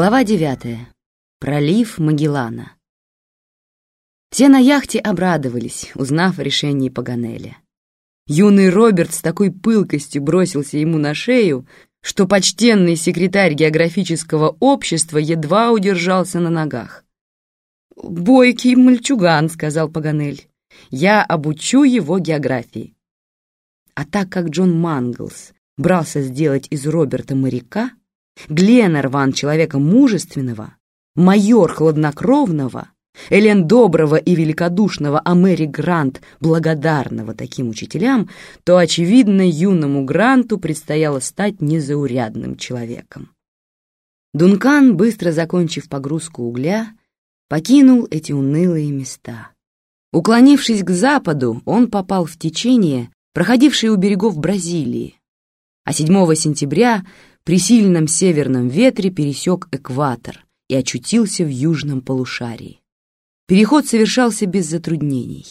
Глава девятая. Пролив Магеллана. Все на яхте обрадовались, узнав о решении Паганеля. Юный Роберт с такой пылкостью бросился ему на шею, что почтенный секретарь географического общества едва удержался на ногах. «Бойкий мальчуган», — сказал Паганель. «Я обучу его географии». А так как Джон Манглс брался сделать из Роберта моряка, Гленнерван — человека мужественного, майор хладнокровного, Элен доброго и великодушного, а Мэри Грант благодарного таким учителям, то, очевидно, юному Гранту предстояло стать незаурядным человеком. Дункан, быстро закончив погрузку угля, покинул эти унылые места. Уклонившись к западу, он попал в течение, проходившее у берегов Бразилии, а 7 сентября при сильном северном ветре пересек экватор и очутился в южном полушарии. Переход совершался без затруднений.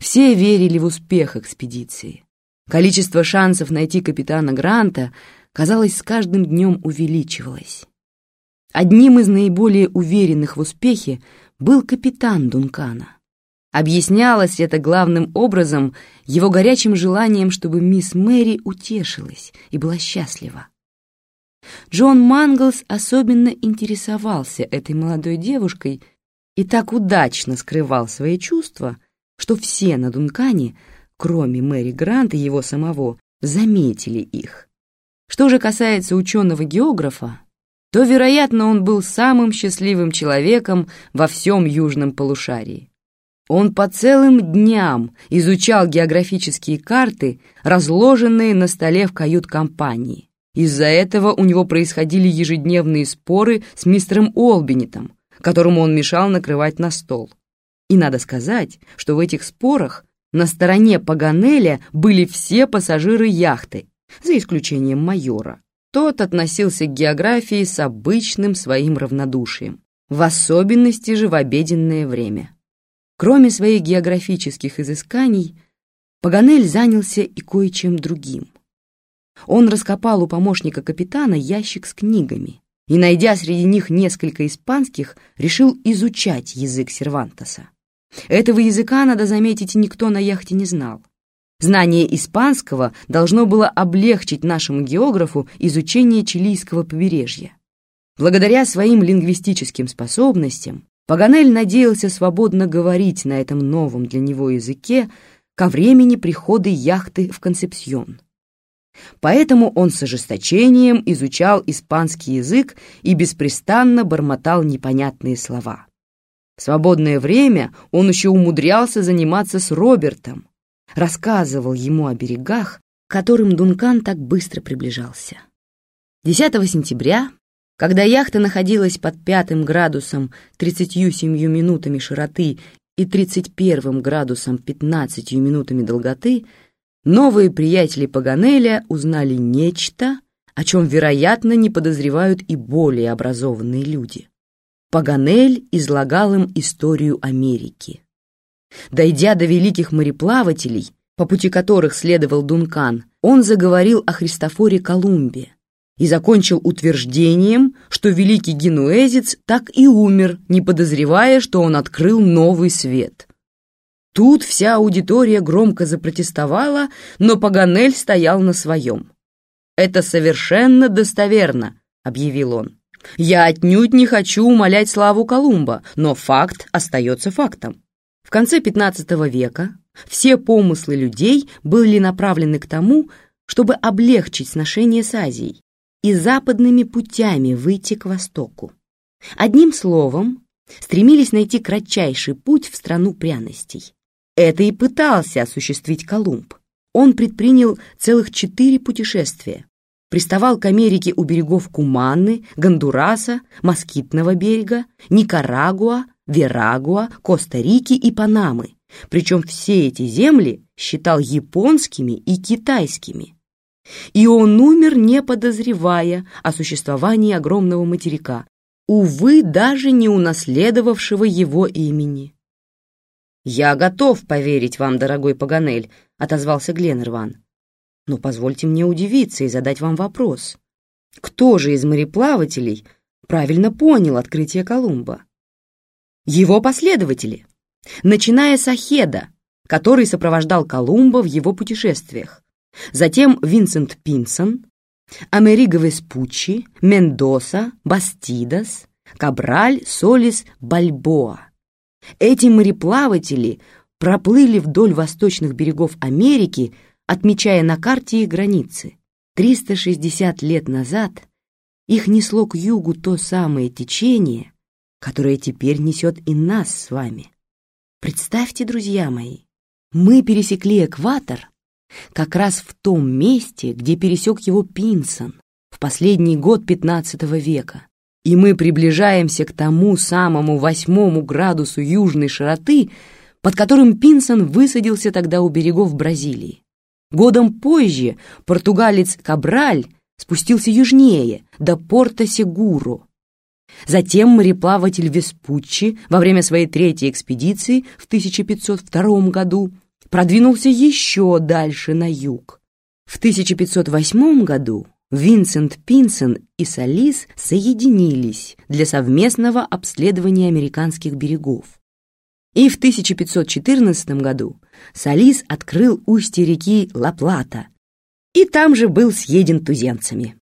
Все верили в успех экспедиции. Количество шансов найти капитана Гранта, казалось, с каждым днем увеличивалось. Одним из наиболее уверенных в успехе был капитан Дункана. Объяснялось это главным образом его горячим желанием, чтобы мисс Мэри утешилась и была счастлива. Джон Манглс особенно интересовался этой молодой девушкой и так удачно скрывал свои чувства, что все на Дункане, кроме Мэри Гранта и его самого, заметили их. Что же касается ученого-географа, то, вероятно, он был самым счастливым человеком во всем южном полушарии. Он по целым дням изучал географические карты, разложенные на столе в кают-компании, из-за этого у него происходили ежедневные споры с мистером Олбинетом, которому он мешал накрывать на стол. И надо сказать, что в этих спорах на стороне Паганеля были все пассажиры яхты, за исключением майора. Тот относился к географии с обычным своим равнодушием, в особенности же в обеденное время. Кроме своих географических изысканий, Паганель занялся и кое-чем другим. Он раскопал у помощника капитана ящик с книгами и, найдя среди них несколько испанских, решил изучать язык Сервантеса. Этого языка, надо заметить, никто на яхте не знал. Знание испанского должно было облегчить нашему географу изучение чилийского побережья. Благодаря своим лингвистическим способностям Паганель надеялся свободно говорить на этом новом для него языке ко времени прихода яхты в Концепсьон. Поэтому он с ожесточением изучал испанский язык и беспрестанно бормотал непонятные слова. В свободное время он еще умудрялся заниматься с Робертом, рассказывал ему о берегах, к которым Дункан так быстро приближался. 10 сентября, когда яхта находилась под пятым градусом 37 минутами широты и 31 градусом 15 минутами долготы, новые приятели Паганеля узнали нечто, о чем, вероятно, не подозревают и более образованные люди. Паганель излагал им историю Америки. Дойдя до великих мореплавателей, по пути которых следовал Дункан, он заговорил о Христофоре Колумбе и закончил утверждением, что великий генуэзец так и умер, не подозревая, что он открыл новый свет. Тут вся аудитория громко запротестовала, но Паганель стоял на своем. «Это совершенно достоверно», — объявил он. «Я отнюдь не хочу умолять славу Колумба, но факт остается фактом. В конце XV века все помыслы людей были направлены к тому, чтобы облегчить сношение с Азией и западными путями выйти к востоку. Одним словом, стремились найти кратчайший путь в страну пряностей. Это и пытался осуществить Колумб. Он предпринял целых четыре путешествия. Приставал к Америке у берегов Куманы, Гондураса, Москитного берега, Никарагуа, Верагуа, Коста-Рики и Панамы. Причем все эти земли считал японскими и китайскими. И он умер, не подозревая о существовании огромного материка, увы, даже не унаследовавшего его имени. «Я готов поверить вам, дорогой Паганель», — отозвался Гленнерван. «Но позвольте мне удивиться и задать вам вопрос. Кто же из мореплавателей правильно понял открытие Колумба. Его последователи, начиная с Ахеда, который сопровождал Колумба в его путешествиях, затем Винсент Пинсон, Америго Веспуччи, Мендоса, Бастидас, Кабраль, Солис, Бальбоа. Эти мореплаватели проплыли вдоль восточных берегов Америки, отмечая на карте их границы. 360 лет назад их несло к югу то самое течение, которое теперь несет и нас с вами. Представьте, друзья мои, мы пересекли экватор как раз в том месте, где пересек его Пинсон в последний год XV века, и мы приближаемся к тому самому восьмому градусу южной широты, под которым Пинсон высадился тогда у берегов Бразилии. Годом позже португалец Кабраль спустился южнее, до порта Сегуру. Затем мореплаватель Веспуччи во время своей третьей экспедиции в 1502 году продвинулся еще дальше на юг. В 1508 году Винсент Пинсон и Солис соединились для совместного обследования американских берегов. И в 1514 году Солис открыл устье реки Ла-Плата, и там же был съеден туземцами.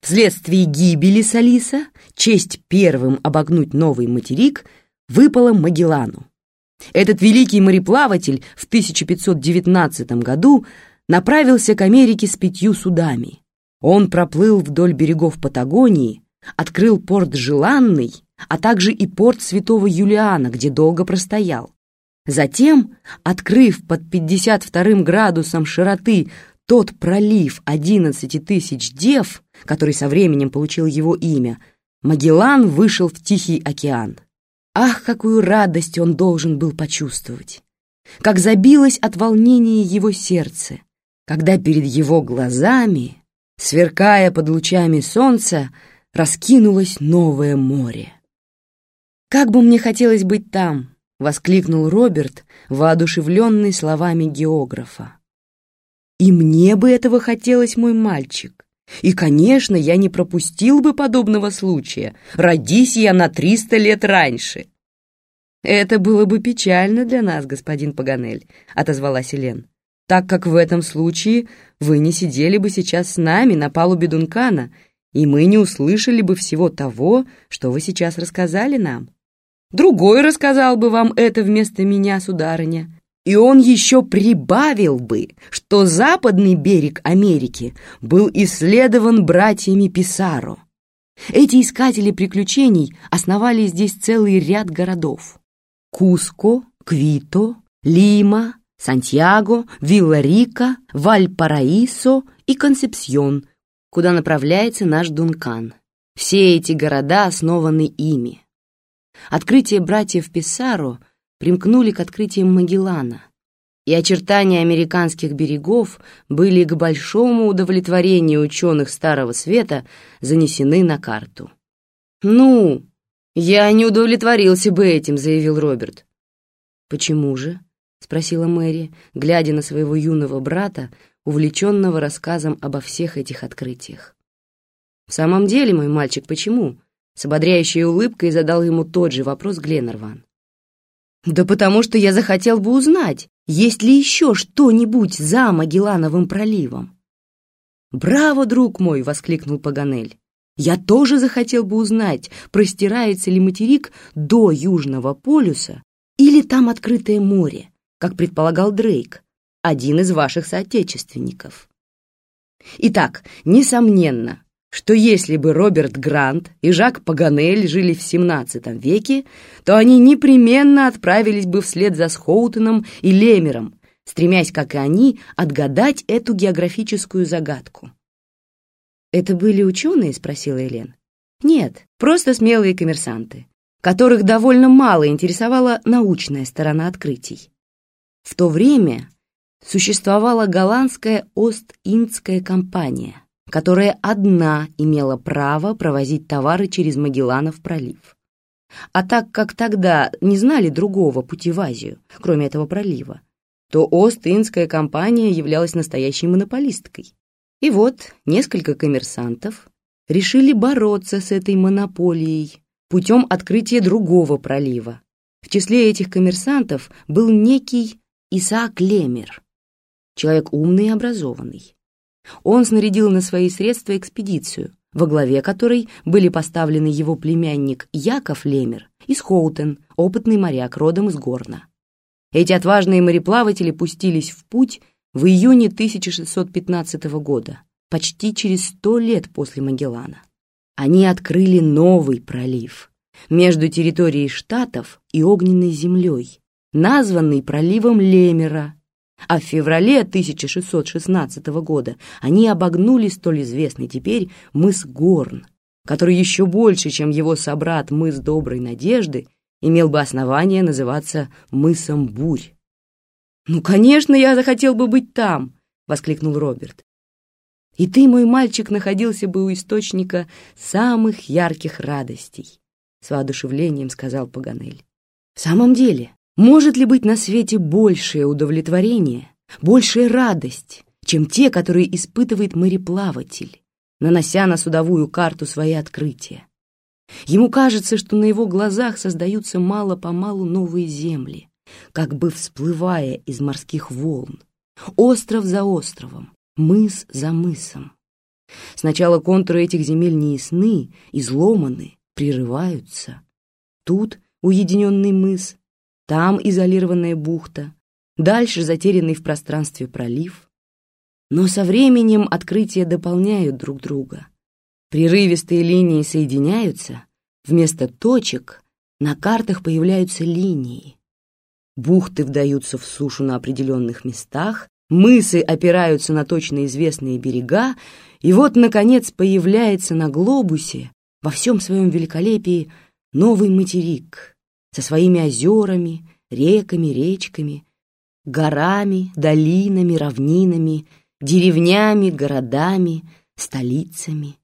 Вследствие гибели Солиса честь первым обогнуть новый материк выпала Магеллану. Этот великий мореплаватель в 1519 году направился к Америке с пятью судами. Он проплыл вдоль берегов Патагонии, открыл порт Желанный, а также и порт Святого Юлиана, где долго простоял. Затем, открыв под 52 градусом широты тот пролив 11 тысяч дев, который со временем получил его имя, Магеллан вышел в Тихий океан. Ах, какую радость он должен был почувствовать! Как забилось от волнения его сердце, когда перед его глазами, сверкая под лучами солнца, раскинулось новое море. «Как бы мне хотелось быть там!» — воскликнул Роберт, воодушевленный словами географа. «И мне бы этого хотелось, мой мальчик. И, конечно, я не пропустил бы подобного случая, родись я на триста лет раньше». «Это было бы печально для нас, господин Паганель», — отозвалась Елен, «так как в этом случае вы не сидели бы сейчас с нами на палубе Дункана, и мы не услышали бы всего того, что вы сейчас рассказали нам». Другой рассказал бы вам это вместо меня, сударыня. И он еще прибавил бы, что западный берег Америки был исследован братьями Писаро. Эти искатели приключений основали здесь целый ряд городов. Куско, Квито, Лима, Сантьяго, Вилла-Рика, Вальпараисо и Консепсьон, куда направляется наш Дункан. Все эти города основаны ими. Открытия братьев Писаро примкнули к открытиям Магеллана, и очертания американских берегов были к большому удовлетворению ученых Старого Света занесены на карту. «Ну, я не удовлетворился бы этим», — заявил Роберт. «Почему же?» — спросила Мэри, глядя на своего юного брата, увлеченного рассказом обо всех этих открытиях. «В самом деле, мой мальчик, почему?» С ободряющей улыбкой задал ему тот же вопрос Гленнерван. «Да потому что я захотел бы узнать, есть ли еще что-нибудь за Магеллановым проливом». «Браво, друг мой!» — воскликнул Паганель. «Я тоже захотел бы узнать, простирается ли материк до Южного полюса или там открытое море, как предполагал Дрейк, один из ваших соотечественников». Итак, несомненно, что если бы Роберт Грант и Жак Паганель жили в XVII веке, то они непременно отправились бы вслед за Схоутоном и Лемером, стремясь, как и они, отгадать эту географическую загадку. «Это были ученые?» — спросила Элен. «Нет, просто смелые коммерсанты, которых довольно мало интересовала научная сторона открытий. В то время существовала голландская Ост-Индская компания — которая одна имела право провозить товары через Магелланов пролив. А так как тогда не знали другого пути в Азию, кроме этого пролива, то Ост-Индская компания являлась настоящей монополисткой. И вот несколько коммерсантов, решили бороться с этой монополией путем открытия другого пролива. В числе этих коммерсантов был некий Исаак Лемер, человек умный и образованный. Он снарядил на свои средства экспедицию, во главе которой были поставлены его племянник Яков Лемер из Хоутен, опытный моряк родом из Горна. Эти отважные мореплаватели пустились в путь в июне 1615 года, почти через сто лет после Магеллана. Они открыли новый пролив между территорией штатов и огненной землей, названный проливом Лемера, а в феврале 1616 года они обогнули столь известный теперь мыс Горн, который еще больше, чем его собрат мыс Доброй Надежды, имел бы основание называться мысом Бурь. «Ну, конечно, я захотел бы быть там!» — воскликнул Роберт. «И ты, мой мальчик, находился бы у источника самых ярких радостей», — с воодушевлением сказал Паганель. «В самом деле, может ли быть на свете большее удовлетворение, большая радость, чем те, которые испытывает мореплаватель, нанося на судовую карту свои открытия? Ему кажется, что на его глазах создаются мало-помалу новые земли, как бы всплывая из морских волн, остров за островом, мыс за мысом. Сначала контуры этих земель неясны, изломаны, прерываются. Тут уединенный мыс, там изолированная бухта, дальше затерянный в пространстве пролив. Но со временем открытия дополняют друг друга. Прерывистые линии соединяются, вместо точек на картах появляются линии, Бухты вдаются в сушу на определенных местах, мысы опираются на точно известные берега, и вот, наконец, появляется на глобусе во всем своем великолепии новый материк со своими озерами, реками, речками, горами, долинами, равнинами, деревнями, городами, столицами.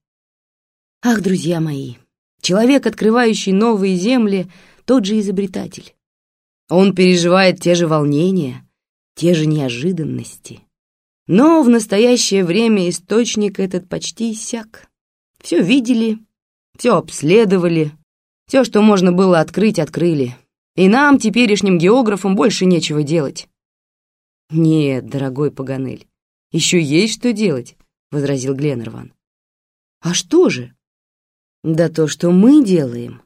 Ах, друзья мои, человек, открывающий новые земли, тот же изобретатель. Он переживает те же волнения, те же неожиданности. Но в настоящее время источник этот почти иссяк. Все видели, все обследовали, все, что можно было открыть, открыли. И нам, теперешним географам, больше нечего делать. «Нет, дорогой Паганель, еще есть что делать», — возразил Гленнерван. «А что же?» «Да то, что мы делаем,